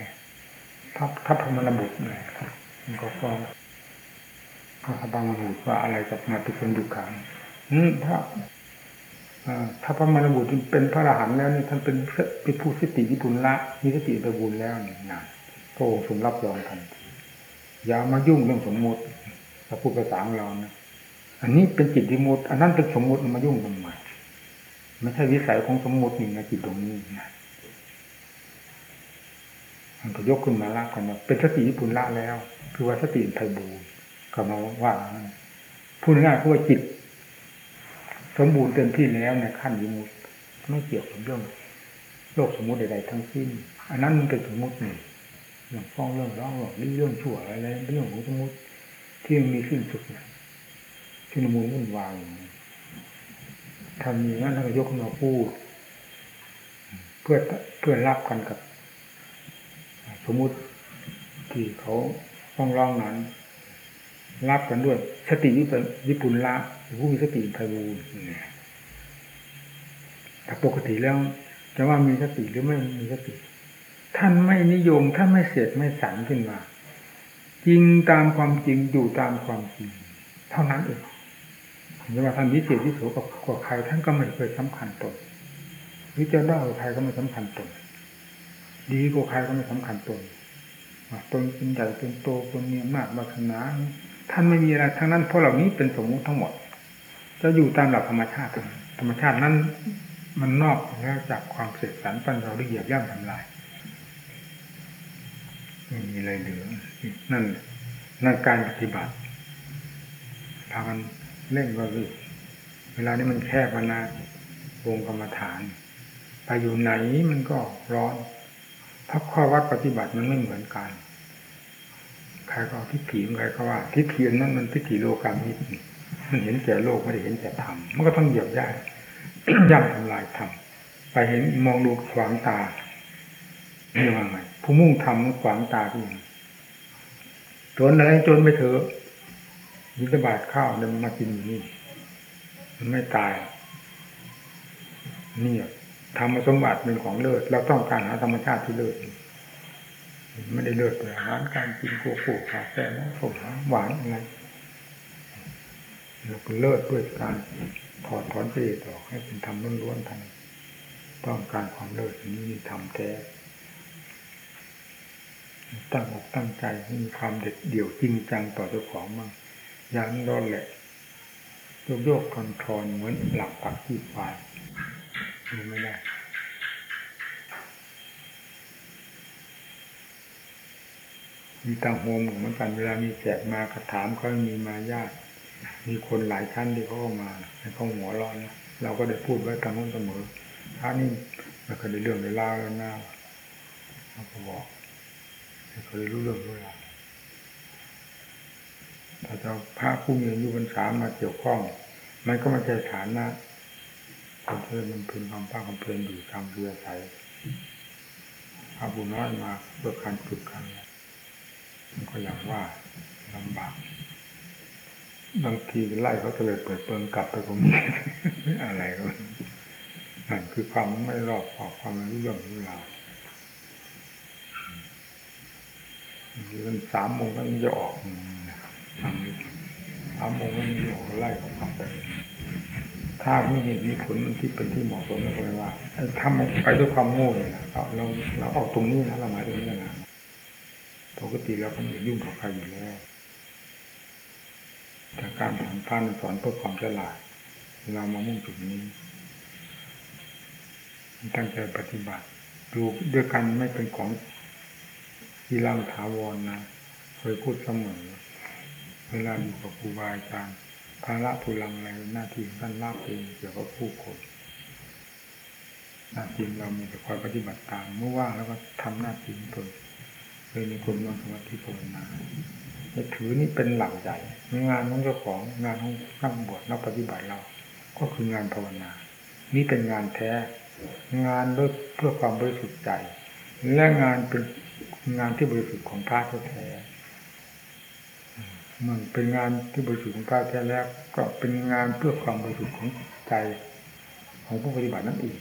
พระทัพพมรบุตรอะไรมันก็ฟ้องพระบางบุตรว่าอะไรกับมาตุคนดุขังอืมพระ ถ้าพระมรบุตรเป็นพระอรหันต์แล้วนี่ท่านเป็นเป็นผู้สติวิปุลละมีสติไปบุญแล้วนี่นะพระองค์ทรงรับรองทันทีอย่ามายุ่งเรื่องสมมติถ้าพูดภาษาของเรานะอันนี้เป็นจิตวิมุตอันนั้นเป็นสมมติมายุ่งทำไมไม่ใช่วิสัยของสมมตินี่นะจิตตรงนี้นะมันก็ยกขึ้นมาละกันว่าเป็นสติวิปุลละแล้ว คือว่าสติไทบูก็มาว่าพูดง่ายๆคือว่าจิต สมบูรณ์เต็มที่แล้วในขั้นวิมุตไม่เกี่ยวกับเรื่องโลกสมมติใดๆทั้งสิ้น อันนั้นมันเป็นสมมติหนึ่งเรื่องฟ้องเรื่องร้องเรื่องเรื่องชั่วอะไรเรื่องของสมมติที่มันมีสิ้นสุดเนี่ยที่นมูลวุ่นวายทำอย่างนั้นท่านก็ยกมาพูด เพื่อเพื่อรับกันกับ สมมุติที่เขาฟ้องร้องนั้น รับกันด้วย สติวิปวิปุลละผู้มีสติไพบูรณ์แต่ปกติแล้วจะว่ามีสติหรือไม่มีสติ ท่านไม่นิยมท่านไม่เสียดไม่สันขึ้นมาจริงตามความจริงอยู่ตามความจริง เท่านั้นเองไม่ว่าท่านวิเศษวิโสกับกว่าใครท่านก็ไม่เคยสำคัญตนวิจารณ์ด้ใครก็ไม่สำคัญตน ดีกว่าใครก็ไม่สำคัญตนตนเป็นใหญ่เป็นโตเป็นมีอำนาจวาสนา ท่านไม่มีอะไรทั้งนั้นเพราะเหล่านี้เป็นสมมุติทั้งหมด จะอยู่ตามหลักธรรมชาติ ธรรมชาตินั้นมันนอกแล้วจากความเสกสรรปันเราได้เหยียบย่ำทำลายไม่มีอะไรเหลือนั่นนั่นการปฏิบัติพามันเล่นก็คือเวลานี้มันแคบนาวงกรรมฐาน ไปอยู่ไหนมันก็ร้อนเพราะข้อวัดปฏิบัติมันไม่เหมือนกัน ใครก็ทิฏฐิใครก็ว่าทิฏฐินั้นมันทิฏฐิโลกามิตรมันเห็นแก่โลกไม่ได้เห็นแก่ธรรมมันก็ต้องเหยียบย่ายย่ำทำลายธรรมไปเห็นมองดูขวางตานี่ว่าไงผู้มุ่งทำมันขวางตาที่จนอะไรจนไปเถอะยิบาทข้าวเนี่ยมากินอยู่นี่มันไม่ตายนี่ธรรมสมบัติเป็นของเลิศเราต้องการหาธรรมชาติที่เลิศ ไม่ได้เลิศเลยร้านการกินโกโก้คาแฟนะผมหวานอะไรเราก็เลิศด้วยการถอดถอนกิเลสออกให้เป็นธรรมล้วนๆทันต้องการความเลิศนี้มีธรรมแท้ตั้งอกตั้งใจให้มีความเด็ดเดี่ยวจริงจังต่อเจ้าของมั่งอย่างนั้นร้อนแหละโยกโยกคอนทรอนเหมือนหลักปักที่ปลายดูไม่ได้ มีตังโฮมเหมือนกันเวลามีแขกมากระถามเขามีมายาทมีคนหลายชั้นที่เขาเข้ามาให้เขาหัวร้อนนะเราก็ได้พูดไว้ตามนู้นเสมอถ้านี่ไม่เคยได้เรื่องได้ราแล้วนะเราก็บอกเคยรู้เรื่องรู้ราวถ้าจะเอาพระผู้มีอายุพรรษามาเกี่ยวข้อง มันก็ไม่ใช่ฐานนะคนที่มันพึงความภาคความเพียรอยู่ตามเรือใสพระบุญน้อยมาเพื่อการฝึกกันมัน ก็อย่างว่าลำบากบางทีไล่เขาจะเลยเปิดเปิงกลับไปตรงนี้อะไรก็นั่นคือความไม่รอบขอบความไม่รู้เรื่องรู้ราวมันสามโมงก็มันจะออกสามโมงก็มันจะออกไล่เขากลับไปถ้าไม่เห็นมีผลที่เป็นที่เหมาะสมแล้วก็ไม่ว่าถ้ามันไปด้วยความโง่เลยนะเราเราออกตรงนี้นะเรามาตรงนี้นะ ปกติเราก็ไม่ยุ่งกับใครอยู่แล้วแต่การสอนพานสอนเพื่อความฉลาด เรามามุ่งจุดนี้ ตั้งใจปฏิบัติ ดูด้วยกันไม่เป็นของที่ร่างถาวรนะเคยพูดเสมอเวลาอยู่กับครูบาอาจารย์ภาระทุลังอะไรหน้าที่ท่านลาบเองเกี่ยวกับผู้คนหน้าที่เรามีแต่คอยปฏิบัติตามเมื่อว่างแล้วก็ทำหน้าที่ ของตนเลยมีคนนั่งสมาธิภาวนาจะถือนี่เป็นหลักใหญ่งานของเจ้าของงานของนักบวชนักปฏิบัติเรา ก็คืองานภาวนา นี่เป็นงานแท้ งานด้วยเพื่อความบริสุทธิ์ใจ และงานเป็นงานที่บริสุทธิ์ของพระแท้มันเป็นงานที่บริสุทธิ์ของพระแท้แล้ว ก็เป็นงานเพื่อความบริสุทธิ์ของใจของผู้ปฏิบัตินั่นเอง